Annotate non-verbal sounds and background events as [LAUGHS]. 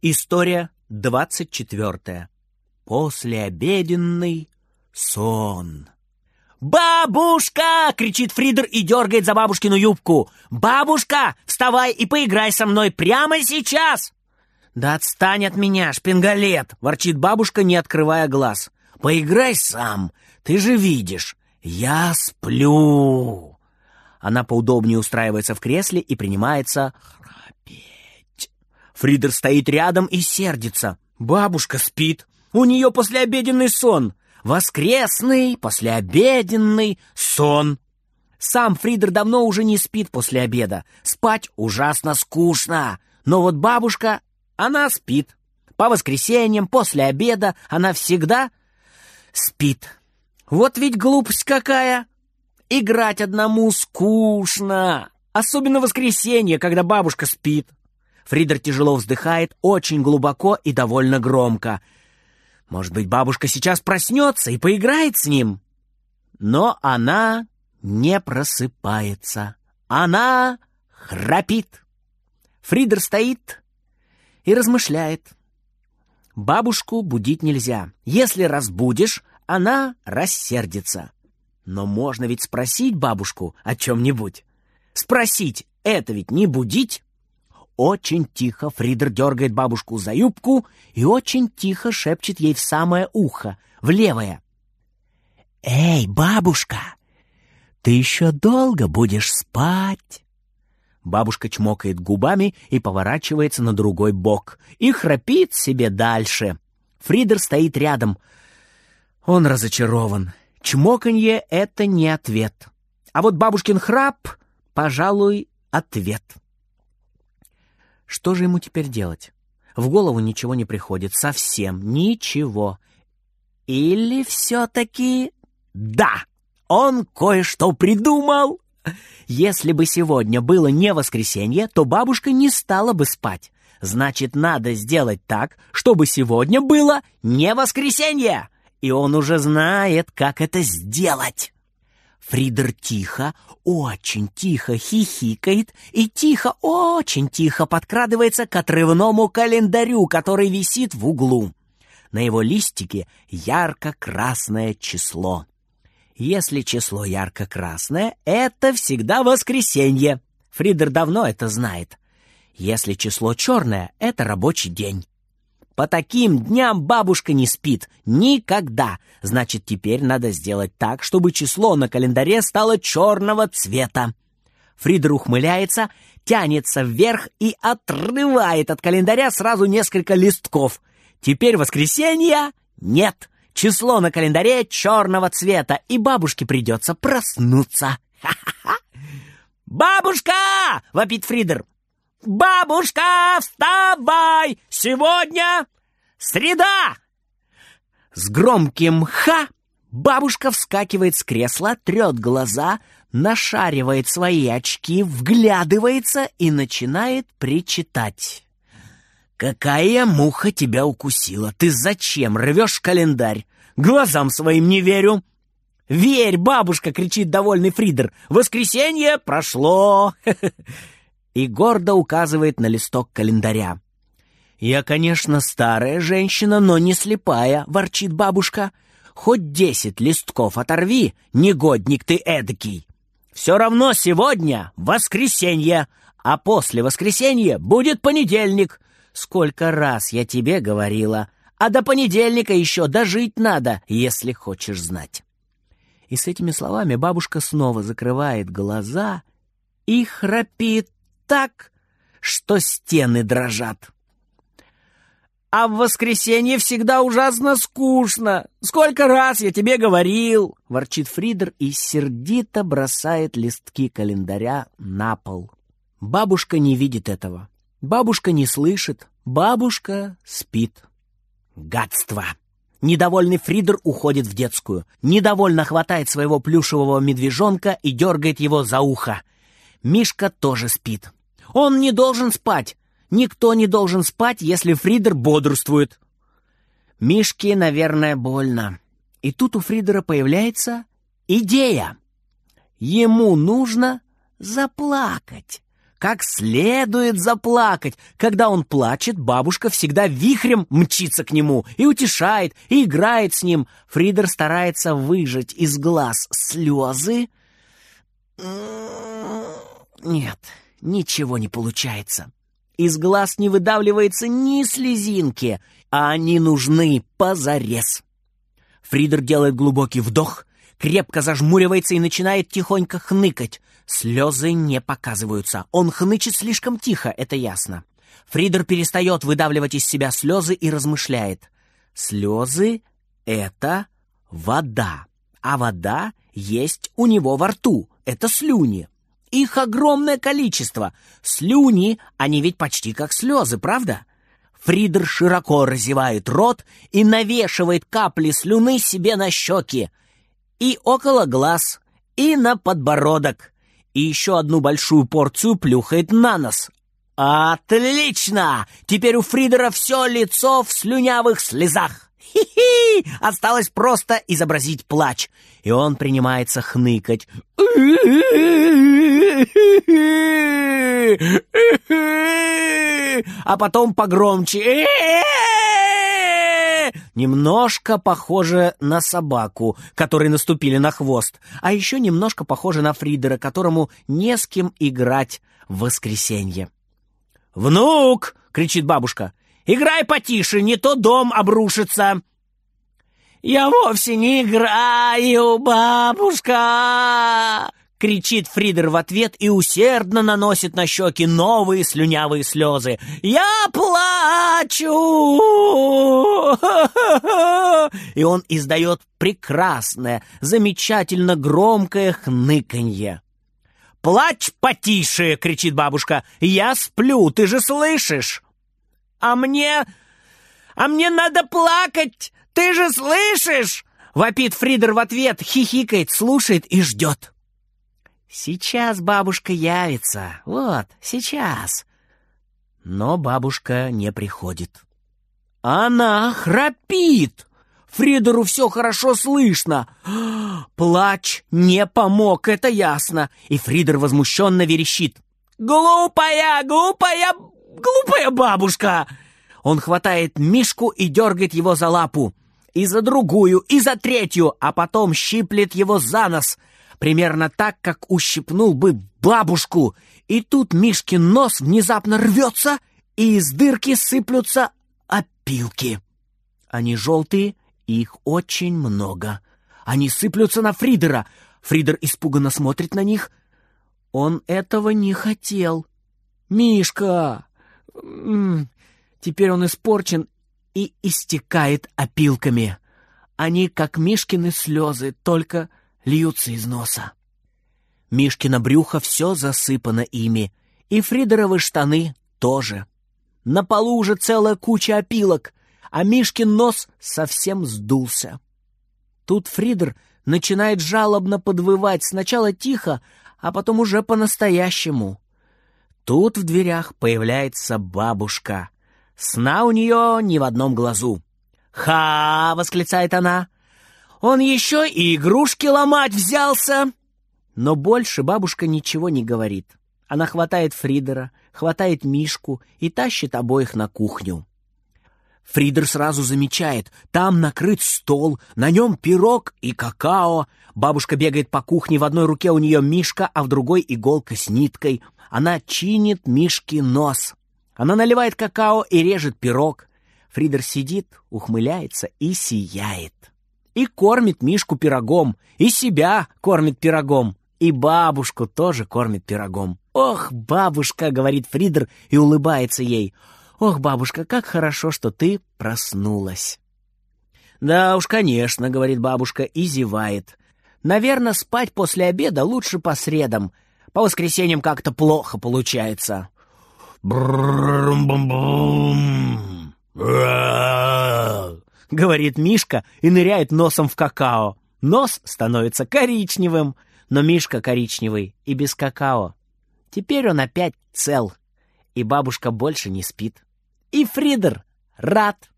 История двадцать четвертая. Послеобеденный сон. «Бабушка!» — кричит Фридер и дергает за бабушкину юбку. «Бабушка, вставай и поиграй со мной прямо сейчас!» «Да отстань от меня, шпингалет!» — ворчит бабушка, не открывая глаз. «Поиграй сам, ты же видишь, я сплю!» Она поудобнее устраивается в кресле и принимается храпеть. Фридер стоит рядом и сердится. Бабушка спит. У нее послеобеденный сон. Воскресный, послеобеденный сон. Сам Фридер давно уже не спит после обеда. Спать ужасно скучно. Но вот бабушка, она спит. По воскресеньям, после обеда, она всегда спит. Вот ведь глупость какая! Играть одному скучно. Особенно в воскресенье, когда бабушка спит. Фридер тяжело вздыхает, очень глубоко и довольно громко. Может быть, бабушка сейчас проснется и поиграет с ним? Но она не просыпается. Она храпит. Фридер стоит и размышляет. Бабушку будить нельзя. Если разбудишь, она рассердится. Но можно ведь спросить бабушку о чем-нибудь. Спросить — это ведь не будить. Очень тихо Фридер дергает бабушку за юбку и очень тихо шепчет ей в самое ухо, в левое. «Эй, бабушка, ты еще долго будешь спать?» Бабушка чмокает губами и поворачивается на другой бок и храпит себе дальше. Фридер стоит рядом. Он разочарован. Чмоканье — это не ответ. А вот бабушкин храп, пожалуй, ответ. Что же ему теперь делать? В голову ничего не приходит, совсем ничего. Или все-таки... Да, он кое-что придумал. Если бы сегодня было не воскресенье, то бабушка не стала бы спать. Значит, надо сделать так, чтобы сегодня было не воскресенье и он уже знает, как это сделать. Фридер тихо, очень тихо хихикает и тихо, очень тихо подкрадывается к отрывному календарю, который висит в углу. На его листике ярко-красное число. Если число ярко-красное, это всегда воскресенье. Фридер давно это знает. Если число черное, это рабочий день. По таким дням бабушка не спит. Никогда. Значит, теперь надо сделать так, чтобы число на календаре стало черного цвета. Фридер ухмыляется, тянется вверх и отрывает от календаря сразу несколько листков. Теперь воскресенье нет. Число на календаре черного цвета, и бабушке придется проснуться. [LAUGHS] Ха-ха-ха! «Бабушка!» — вопит Фридер. «Бабушка, вставай! Сегодня среда!» С громким «ха» бабушка вскакивает с кресла, трет глаза, нашаривает свои очки, вглядывается и начинает причитать. «Какая муха тебя укусила? Ты зачем рвешь календарь? Глазам своим не верю!» «Верь, бабушка!» — кричит довольный Фридер. «Воскресенье прошло!» [LAUGHS] и гордо указывает на листок календаря. «Я, конечно, старая женщина, но не слепая», — ворчит бабушка. «Хоть десять листков оторви, негодник ты эдакий. Все равно сегодня воскресенье, а после воскресенья будет понедельник. Сколько раз я тебе говорила, а до понедельника еще дожить надо, если хочешь знать». И с этими словами бабушка снова закрывает глаза и храпит так, что стены дрожат. А в воскресенье всегда ужасно скучно. Сколько раз я тебе говорил, ворчит Фридер и сердито бросает листки календаря на пол. Бабушка не видит этого. Бабушка не слышит. Бабушка спит. Гадство! Недовольный Фридер уходит в детскую. Недовольно хватает своего плюшевого медвежонка и дергает его за ухо. Мишка тоже спит. Он не должен спать. Никто не должен спать, если Фридер бодрствует. Мишке, наверное, больно. И тут у Фридера появляется идея. Ему нужно заплакать. как следует заплакать. Когда он плачет, бабушка всегда вихрем мчится к нему и утешает, и играет с ним. Фридер старается выжать из глаз слезы. Нет, ничего не получается. Из глаз не выдавливается ни слезинки, а они нужны позарез. Фридер делает глубокий вдох, крепко зажмуривается и начинает тихонько хныкать. Слезы не показываются. Он хнычет слишком тихо, это ясно. Фридер перестает выдавливать из себя слезы и размышляет. Слезы — это вода, а вода есть у него во рту. Это слюни. Их огромное количество. Слюни, они ведь почти как слезы, правда? Фридер широко разевает рот и навешивает капли слюны себе на щеки. И около глаз, и на подбородок и еще одну большую порцию плюхает на нос. «Отлично! Теперь у Фридера все лицо в слюнявых слезах!» Хи-хи! Осталось просто изобразить плач. И он принимается хныкать. А потом погромче немножко похоже на собаку, которой наступили на хвост, а еще немножко похоже на Фридера, которому не с кем играть в воскресенье. «Внук!» — кричит бабушка. «Играй потише, не то дом обрушится!» «Я вовсе не играю, бабушка!» — кричит Фридер в ответ и усердно наносит на щеки новые слюнявые слезы. «Я плачу!» И он издает прекрасное, замечательно громкое хныканье. «Плачь потише!» — кричит бабушка. «Я сплю, ты же слышишь!» «А мне... а мне надо плакать! Ты же слышишь?» Вопит Фридер в ответ, хихикает, слушает и ждет. Сейчас бабушка явится. Вот, сейчас. Но бабушка не приходит. Она храпит. Фридеру все хорошо слышно. Плач не помог, это ясно. И Фридер возмущенно верещит. «Глупая, глупая, глупая бабушка!» Он хватает Мишку и дергает его за лапу. И за другую, и за третью, а потом щиплет его за нос — примерно так, как ущипнул бы бабушку. И тут Мишкин нос внезапно рвется, и из дырки сыплются опилки. Они желтые, и их очень много. Они сыплются на Фридера. Фридер испуганно смотрит на них. Он этого не хотел. «Мишка!» Теперь он испорчен и истекает опилками. Они, как Мишкины слезы, только льются из носа. Мишкино брюхо все засыпано ими, и Фридеровы штаны тоже. На полу уже целая куча опилок, а Мишкин нос совсем сдулся. Тут Фридер начинает жалобно подвывать, сначала тихо, а потом уже по-настоящему. Тут в дверях появляется бабушка. Сна у нее ни в одном глазу. «Ха!» — восклицает она. Он еще и игрушки ломать взялся!» Но больше бабушка ничего не говорит. Она хватает Фридера, хватает Мишку и тащит обоих на кухню. Фридер сразу замечает, там накрыт стол, на нем пирог и какао. Бабушка бегает по кухне, в одной руке у нее Мишка, а в другой иголка с ниткой. Она чинит Мишке нос. Она наливает какао и режет пирог. Фридер сидит, ухмыляется и сияет и кормит Мишку пирогом, и себя кормит пирогом, и бабушку тоже кормит пирогом. «Ох, бабушка!» — говорит Фридер и улыбается ей. «Ох, бабушка, как хорошо, что ты проснулась!» «Да уж, конечно», — говорит бабушка и зевает. «Наверное, спать после обеда лучше по средам. По воскресеньям как-то плохо получается». Говорит Мишка и ныряет носом в какао. Нос становится коричневым, но Мишка коричневый и без какао. Теперь он опять цел, и бабушка больше не спит. И Фридер рад.